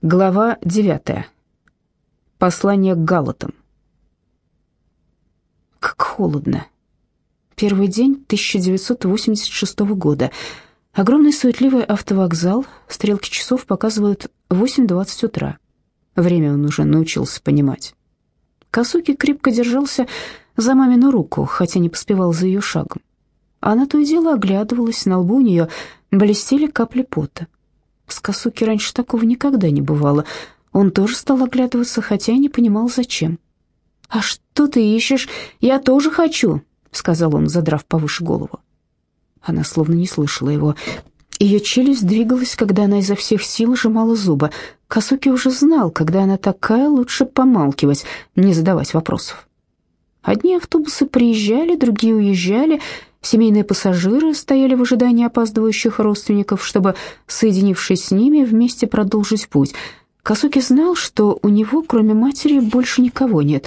Глава 9. Послание к Галатам. Как холодно. Первый день 1986 года. Огромный суетливый автовокзал. Стрелки часов показывают 8:20 утра. Время он уже научился понимать. Касуки крепко держался за мамину руку, хотя не поспевал за ее шагом. Она то и дело оглядывалась, на лбу у нее блестели капли пота. С Косуки раньше такого никогда не бывало. Он тоже стал оглядываться, хотя и не понимал, зачем. «А что ты ищешь? Я тоже хочу», — сказал он, задрав повыше голову. Она словно не слышала его. Ее челюсть двигалась, когда она изо всех сил сжимала зубы. Косуки уже знал, когда она такая, лучше помалкивать, не задавать вопросов. Одни автобусы приезжали, другие уезжали, Семейные пассажиры стояли в ожидании опаздывающих родственников, чтобы, соединившись с ними, вместе продолжить путь. Касуки знал, что у него, кроме матери, больше никого нет.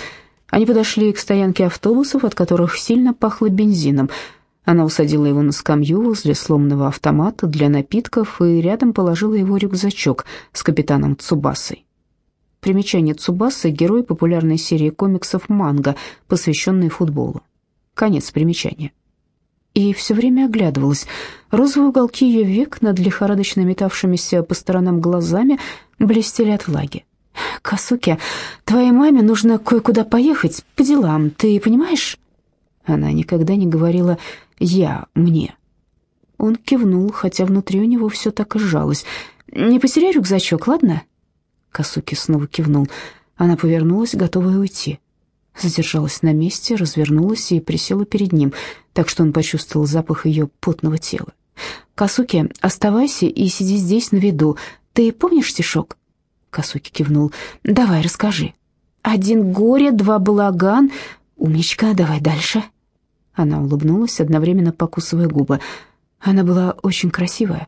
Они подошли к стоянке автобусов, от которых сильно пахло бензином. Она усадила его на скамью возле сломанного автомата для напитков и рядом положила его рюкзачок с капитаном Цубасой. Примечание Цубасы — герой популярной серии комиксов «Манго», посвященной футболу. Конец примечания и все время оглядывалась. Розовые уголки ее век над лихорадочно метавшимися по сторонам глазами блестели от влаги. «Касуки, твоей маме нужно кое-куда поехать по делам, ты понимаешь?» Она никогда не говорила «я», «мне». Он кивнул, хотя внутри у него все так и сжалось. «Не потеряй рюкзачок, ладно?» Касуки снова кивнул. Она повернулась, готовая уйти задержалась на месте, развернулась и присела перед ним, так что он почувствовал запах ее потного тела. «Касуки, оставайся и сиди здесь на виду. Ты помнишь стишок?» Касуки кивнул. «Давай, расскажи». «Один горе, два балаган. Умничка, давай дальше». Она улыбнулась, одновременно покусывая губы. Она была очень красивая.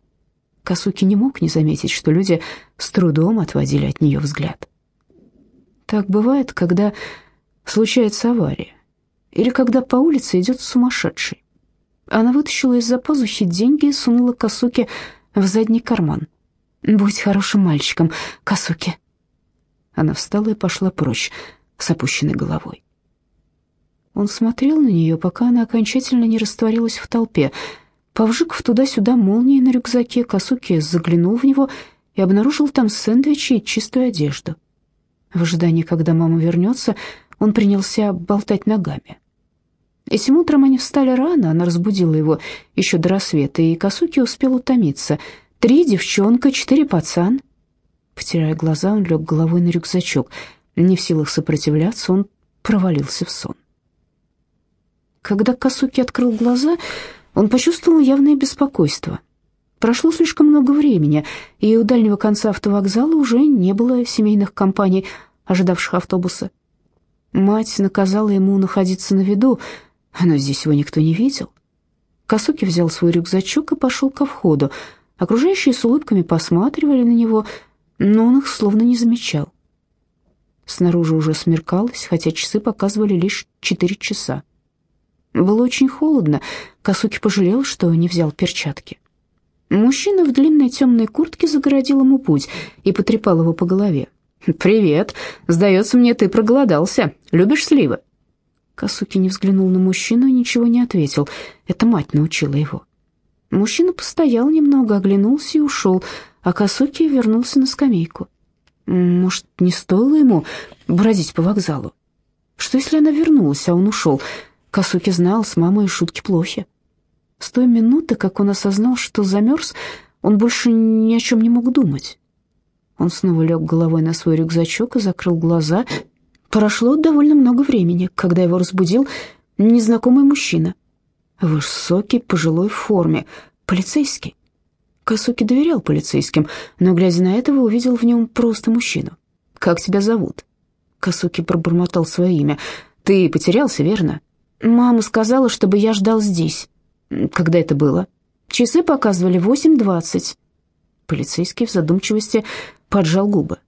Касуки не мог не заметить, что люди с трудом отводили от нее взгляд. Так бывает, когда случается авария, или когда по улице идет сумасшедший. Она вытащила из-за пазухи деньги и сунула Касуке в задний карман. «Будь хорошим мальчиком, Касуки». Она встала и пошла прочь с опущенной головой. Он смотрел на нее, пока она окончательно не растворилась в толпе. Повжикав туда-сюда молнией на рюкзаке, Касуки заглянул в него и обнаружил там сэндвичи и чистую одежду. В ожидании, когда мама вернется, он принялся болтать ногами. Этим утром они встали рано, она разбудила его еще до рассвета, и Косуки успел утомиться. Три девчонка, четыре пацан. Потирая глаза, он лег головой на рюкзачок. Не в силах сопротивляться, он провалился в сон. Когда Косуки открыл глаза, он почувствовал явное беспокойство. Прошло слишком много времени, и у дальнего конца автовокзала уже не было семейных компаний, ожидавших автобуса. Мать наказала ему находиться на виду, но здесь его никто не видел. Косуки взял свой рюкзачок и пошел ко входу. Окружающие с улыбками посматривали на него, но он их словно не замечал. Снаружи уже смеркалось, хотя часы показывали лишь четыре часа. Было очень холодно, Косуки пожалел, что не взял перчатки. Мужчина в длинной темной куртке загородил ему путь и потрепал его по голове. «Привет. Сдается мне, ты проголодался. Любишь сливы?» Касуки не взглянул на мужчину и ничего не ответил. Это мать научила его. Мужчина постоял немного, оглянулся и ушел, а Касуки вернулся на скамейку. Может, не стоило ему бродить по вокзалу? Что, если она вернулась, а он ушел? Касуки знал, с мамой шутки плохи. С той минуты, как он осознал, что замерз, он больше ни о чем не мог думать. Он снова лег головой на свой рюкзачок и закрыл глаза. Прошло довольно много времени, когда его разбудил незнакомый мужчина. Высокий, пожилой в форме, полицейский. Косуки доверял полицейским, но, глядя на этого, увидел в нем просто мужчину. «Как тебя зовут?» Косуки пробормотал свое имя. «Ты потерялся, верно?» «Мама сказала, чтобы я ждал здесь». «Когда это было?» «Часы показывали восемь двадцать». Полицейский в задумчивости поджал губы.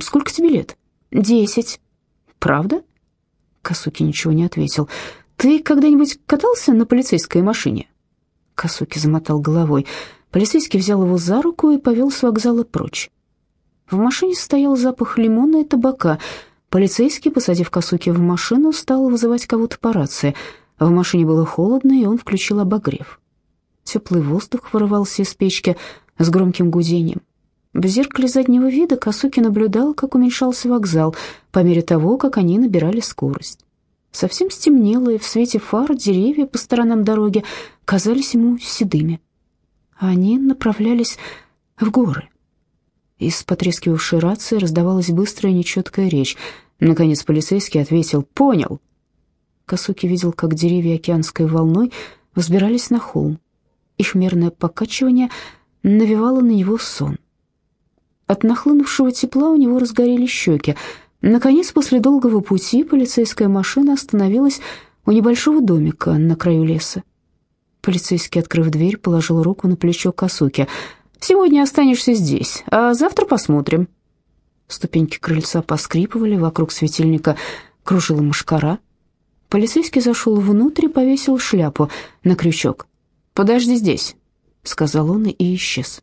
«Сколько тебе лет?» «Десять». «Правда?» Касуки ничего не ответил. «Ты когда-нибудь катался на полицейской машине?» Касуки замотал головой. Полицейский взял его за руку и повел с вокзала прочь. В машине стоял запах лимона и табака. Полицейский, посадив Касуки в машину, стал вызывать кого-то по рации. В машине было холодно, и он включил обогрев. Теплый воздух вырывался из печки с громким гудением. В зеркале заднего вида Касуки наблюдал, как уменьшался вокзал по мере того, как они набирали скорость. Совсем стемнело, и в свете фар деревья по сторонам дороги казались ему седыми. Они направлялись в горы. Из потрескивавшей рации раздавалась быстрая нечеткая речь. Наконец полицейский ответил «Понял». Косуки видел, как деревья океанской волной взбирались на холм. Их мерное покачивание навевало на него сон. От нахлынувшего тепла у него разгорели щеки. Наконец, после долгого пути, полицейская машина остановилась у небольшого домика на краю леса. Полицейский, открыв дверь, положил руку на плечо Косуки. «Сегодня останешься здесь, а завтра посмотрим». Ступеньки крыльца поскрипывали, вокруг светильника кружила мушкара. Полицейский зашел внутрь и повесил шляпу на крючок. «Подожди здесь», — сказал он и исчез.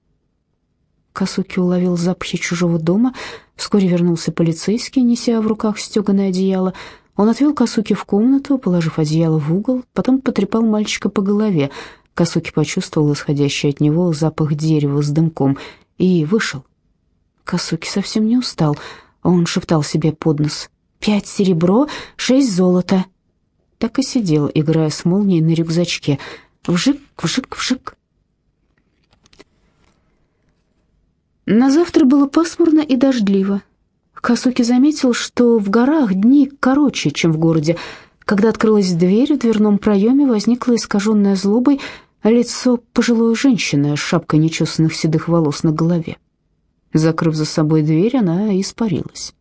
Касуки уловил запахи чужого дома. Вскоре вернулся полицейский, неся в руках стеганое одеяло. Он отвел Касуки в комнату, положив одеяло в угол, потом потрепал мальчика по голове. Касуки почувствовал исходящий от него запах дерева с дымком и вышел. Касуки совсем не устал. Он шептал себе под нос. «Пять серебро, шесть золота». Так и сидел, играя с молнией на рюкзачке. Вжик, вжик, вжик. На завтра было пасмурно и дождливо. Касуки заметил, что в горах дни короче, чем в городе. Когда открылась дверь, в дверном проеме возникло искаженное злобой лицо пожилой женщины с шапкой нечесанных седых волос на голове. Закрыв за собой дверь, она испарилась.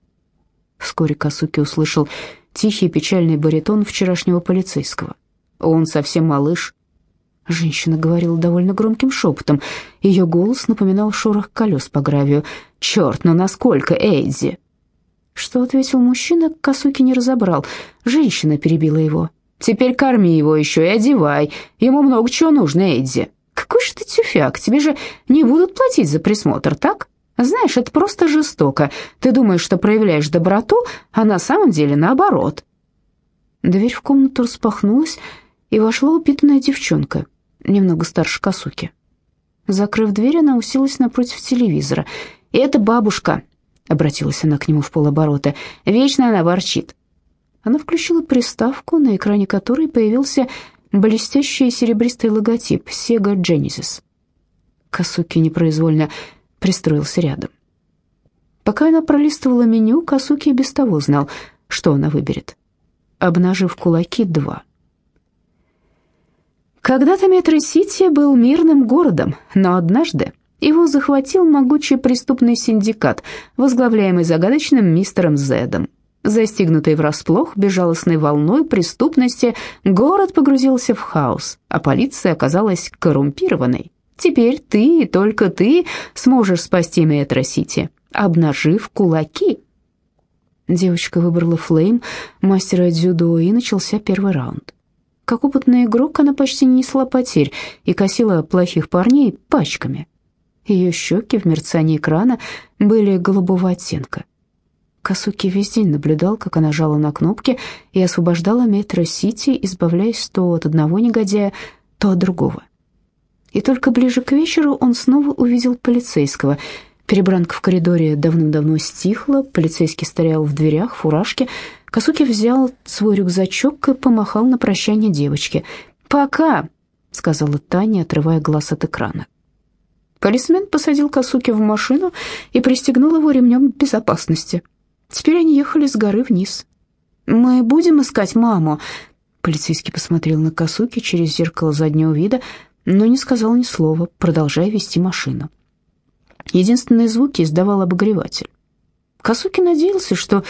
Вскоре Касуки услышал тихий печальный баритон вчерашнего полицейского. Он совсем малыш, Женщина говорила довольно громким шепотом. Ее голос напоминал шорох колес по гравию. «Черт, ну насколько, Эйдзи?» Что ответил мужчина, Косуки не разобрал. Женщина перебила его. «Теперь корми его еще и одевай. Ему много чего нужно, Эйдзи». «Какой же ты тюфяк, тебе же не будут платить за присмотр, так?» «Знаешь, это просто жестоко. Ты думаешь, что проявляешь доброту, а на самом деле наоборот». Дверь в комнату распахнулась, и вошла упитанная девчонка, немного старше Касуки. Закрыв дверь, она уселась напротив телевизора. «И это бабушка», — обратилась она к нему в полоборота, — «вечно она ворчит». Она включила приставку, на экране которой появился блестящий серебристый логотип Sega Genesis. Касуки непроизвольно пристроился рядом. Пока она пролистывала меню, Касуки без того знал, что она выберет. Обнажив кулаки, два — когда-то Метро-Сити был мирным городом, но однажды его захватил могучий преступный синдикат, возглавляемый загадочным мистером Зедом. Застигнутый врасплох безжалостной волной преступности, город погрузился в хаос, а полиция оказалась коррумпированной. Теперь ты и только ты сможешь спасти Метро-Сити, обнажив кулаки. Девочка выбрала Флейм, мастера дзюдо, и начался первый раунд. Как опытный игрок она почти не несла потерь и косила плохих парней пачками. Ее щеки в мерцании экрана были голубого оттенка. Касуки весь день наблюдал, как она жала на кнопки и освобождала Метро Сити, избавляясь то от одного негодяя, то от другого. И только ближе к вечеру он снова увидел полицейского. Перебранка в коридоре давным-давно стихла, полицейский стоял в дверях, фуражке, Касуки взял свой рюкзачок и помахал на прощание девочке. «Пока», — сказала Таня, отрывая глаз от экрана. Полисмен посадил Касуки в машину и пристегнул его ремнем безопасности. Теперь они ехали с горы вниз. «Мы будем искать маму?» Полицейский посмотрел на Касуки через зеркало заднего вида, но не сказал ни слова, продолжая вести машину. Единственные звуки издавал обогреватель. Касуки надеялся, что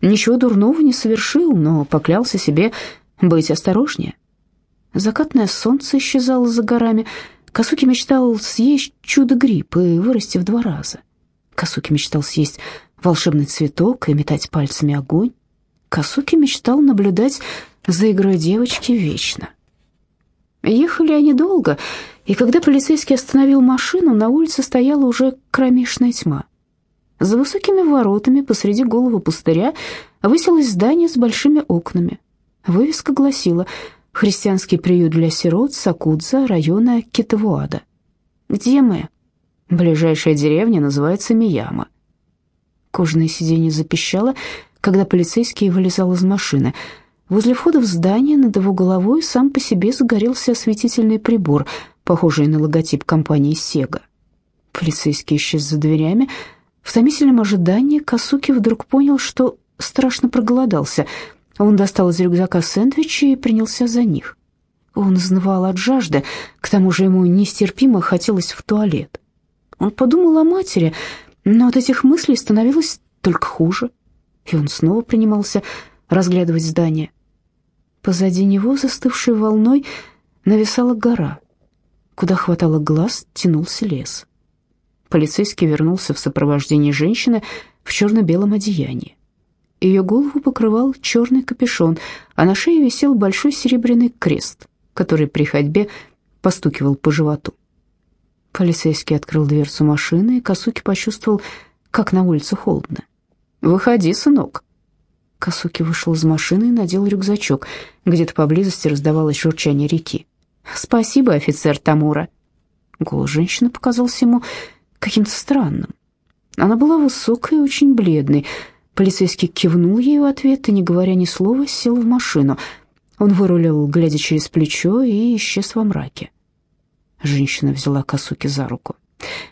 Ничего дурного не совершил, но поклялся себе быть осторожнее. Закатное солнце исчезало за горами. Касуки мечтал съесть чудо-гриб и вырасти в два раза. Касуки мечтал съесть волшебный цветок и метать пальцами огонь. Касуки мечтал наблюдать за игрой девочки вечно. Ехали они долго, и когда полицейский остановил машину, на улице стояла уже кромешная тьма. За высокими воротами посреди голого пустыря высилось здание с большими окнами. Вывеска гласила «Христианский приют для сирот Сакудза района Китавуада». «Где мы?» «Ближайшая деревня называется Мияма». Кожаное сиденье запищало, когда полицейский вылезал из машины. Возле входа в здание над его головой сам по себе загорелся осветительный прибор, похожий на логотип компании «Сега». Полицейский исчез за дверями. В томительном ожидании Касуки вдруг понял, что страшно проголодался. Он достал из рюкзака сэндвичи и принялся за них. Он изнывал от жажды, к тому же ему нестерпимо хотелось в туалет. Он подумал о матери, но от этих мыслей становилось только хуже, и он снова принимался разглядывать здание. Позади него, застывшей волной, нависала гора. Куда хватало глаз, тянулся лес. Полицейский вернулся в сопровождении женщины в черно-белом одеянии. Ее голову покрывал черный капюшон, а на шее висел большой серебряный крест, который при ходьбе постукивал по животу. Полицейский открыл дверцу машины, и Касуки почувствовал, как на улице холодно. «Выходи, сынок». Касуки вышел из машины и надел рюкзачок. Где-то поблизости раздавалось журчание реки. «Спасибо, офицер Тамура». Голос женщины показался ему каким-то странным. Она была высокой и очень бледной. Полицейский кивнул ей в ответ и, не говоря ни слова, сел в машину. Он вырулил, глядя через плечо, и исчез во мраке. Женщина взяла Касуки за руку.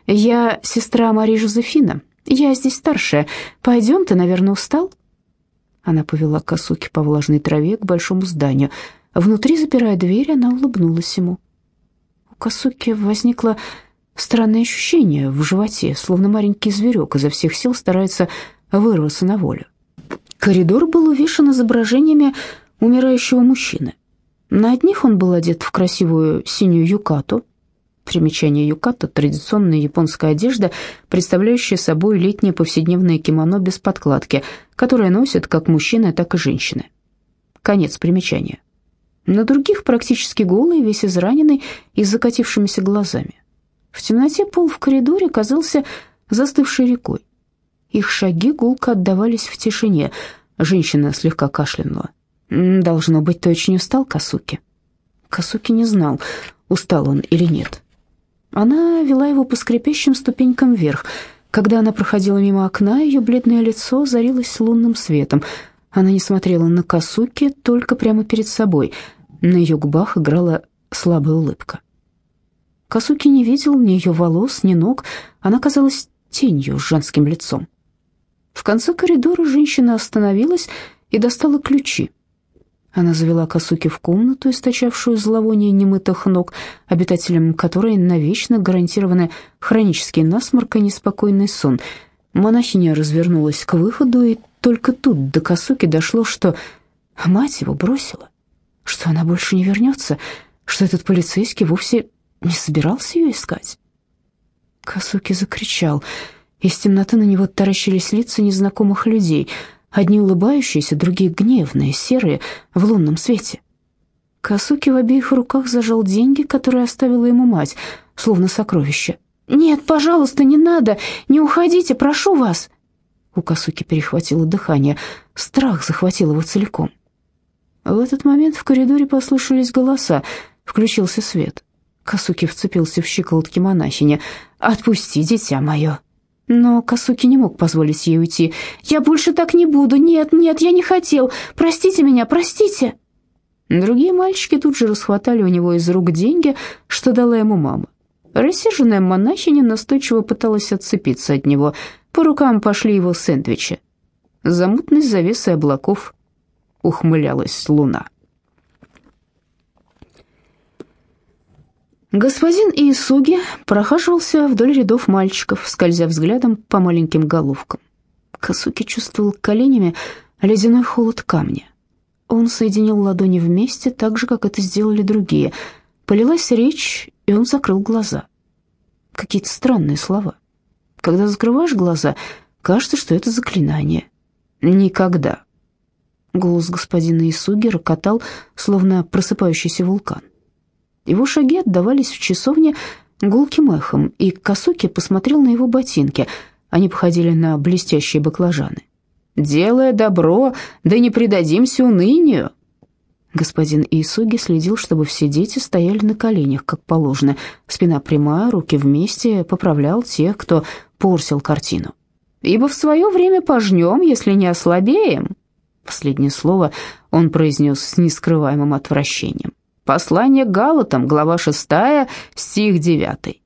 «Я сестра Марии Жозефина. Я здесь старшая. Пойдем, ты, наверное, устал?» Она повела Касуки по влажной траве к большому зданию. Внутри, запирая дверь, она улыбнулась ему. У Касуки возникло странное ощущение в животе, словно маленький зверек изо всех сил старается вырваться на волю. Коридор был увешан изображениями умирающего мужчины. На одних он был одет в красивую синюю юкату, Примечание юката – традиционная японская одежда, представляющая собой летнее повседневное кимоно без подкладки, которое носят как мужчины, так и женщины. Конец примечания. На других практически голый, весь израненный и с закатившимися глазами. В темноте пол в коридоре казался застывшей рекой. Их шаги гулко отдавались в тишине. Женщина слегка кашлянула. «Должно быть, ты очень устал, Касуки». Касуки не знал, устал он или нет. Она вела его по скрипящим ступенькам вверх. Когда она проходила мимо окна, ее бледное лицо зарилось лунным светом. Она не смотрела на Касуки, только прямо перед собой. На ее губах играла слабая улыбка. Касуки не видел ни ее волос, ни ног. Она казалась тенью с женским лицом. В конце коридора женщина остановилась и достала ключи. Она завела Касуки в комнату, источавшую зловоние немытых ног, обитателям которой навечно гарантированы хронический насморк и неспокойный сон. Монахиня развернулась к выходу, и только тут до Касуки дошло, что мать его бросила, что она больше не вернется, что этот полицейский вовсе не собирался ее искать. Касуки закричал. Из темноты на него таращились лица незнакомых людей — Одни улыбающиеся, другие гневные, серые, в лунном свете. Касуки в обеих руках зажал деньги, которые оставила ему мать, словно сокровище. «Нет, пожалуйста, не надо! Не уходите, прошу вас!» У Касуки перехватило дыхание, страх захватил его целиком. В этот момент в коридоре послышались голоса, включился свет. Касуки вцепился в щиколотки монахини. «Отпусти, дитя мое!» Но Касуки не мог позволить ей уйти. «Я больше так не буду! Нет, нет, я не хотел! Простите меня, простите!» Другие мальчики тут же расхватали у него из рук деньги, что дала ему мама. Рассерженная монахиня настойчиво пыталась отцепиться от него. По рукам пошли его сэндвичи. За мутной завесой облаков ухмылялась луна. Господин Иисуги прохаживался вдоль рядов мальчиков, скользя взглядом по маленьким головкам. Касуки чувствовал коленями ледяной холод камня. Он соединил ладони вместе, так же, как это сделали другие. Полилась речь, и он закрыл глаза. Какие-то странные слова. Когда закрываешь глаза, кажется, что это заклинание. «Никогда». Голос господина Исуги рокотал, словно просыпающийся вулкан. Его шаги отдавались в часовне гулким эхом, и Касуки посмотрел на его ботинки. Они походили на блестящие баклажаны. «Делая добро, да не предадимся унынию», Господин Исуги следил, чтобы все дети стояли на коленях, как положено, спина прямая, руки вместе, поправлял тех, кто порсил картину. «Ибо в свое время пожнем, если не ослабеем». Последнее слово он произнес с нескрываемым отвращением. Послание Галатам, глава 6, стих 9.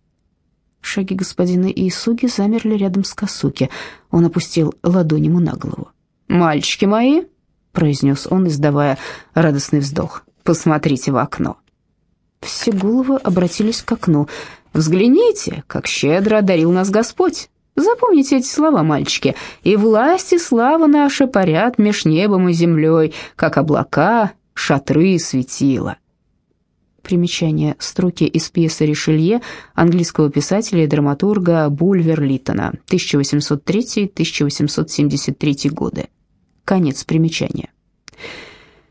Шаги господина Исуги замерли рядом с Касуки. Он опустил ладонь ему на голову. «Мальчики мои, произнес он, издавая радостный вздох. «Посмотрите в окно». Все головы обратились к окну. «Взгляните, как щедро одарил нас Господь. Запомните эти слова, мальчики. «И власть и слава наша парят меж небом и землей, как облака, шатры светила». Примечание. Строки из пьесы «Ришелье» английского писателя и драматурга Бульвер Литтона, 1803-1873 годы. Конец примечания.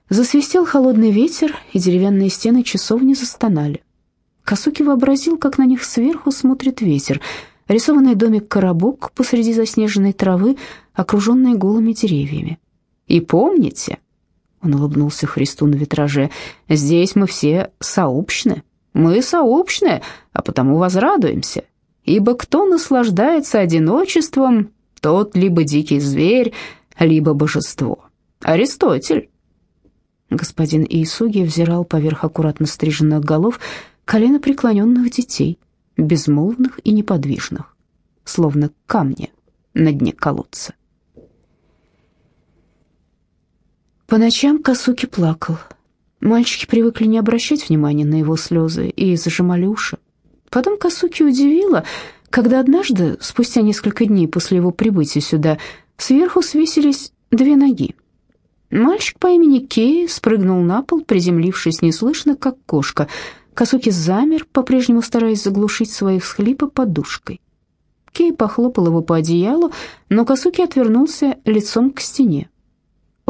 Засвистел холодный ветер, и деревянные стены часовни застонали. Косуки вообразил, как на них сверху смотрит ветер. Рисованный домик-коробок посреди заснеженной травы, окруженный голыми деревьями. «И помните...» — он улыбнулся Христу на витраже. «Здесь мы все сообщны. Мы сообщны, а потому возрадуемся. Ибо кто наслаждается одиночеством, тот либо дикий зверь, либо божество. Аристотель. Господин Иисуги взирал поверх аккуратно стриженных голов колено преклоненных детей, безмолвных и неподвижных, словно камни на дне колодца. По ночам Касуки плакал. Мальчики привыкли не обращать внимания на его слезы и зажимали уши. Потом Касуки удивило, когда однажды, спустя несколько дней после его прибытия сюда, Сверху свесились две ноги. Мальчик по имени Кей спрыгнул на пол, приземлившись неслышно, как кошка. Косуки замер, по-прежнему стараясь заглушить свои всхлипы подушкой. Кей похлопал его по одеялу, но Косуки отвернулся лицом к стене.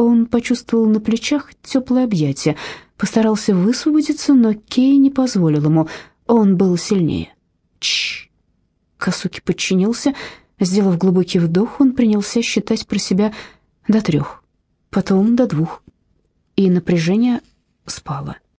Он почувствовал на плечах теплое объятие, постарался высвободиться, но Кей не позволил ему, он был сильнее. Чш! Косуки подчинился, Сделав глубокий вдох, он принялся считать про себя до трех, потом до двух, и напряжение спало.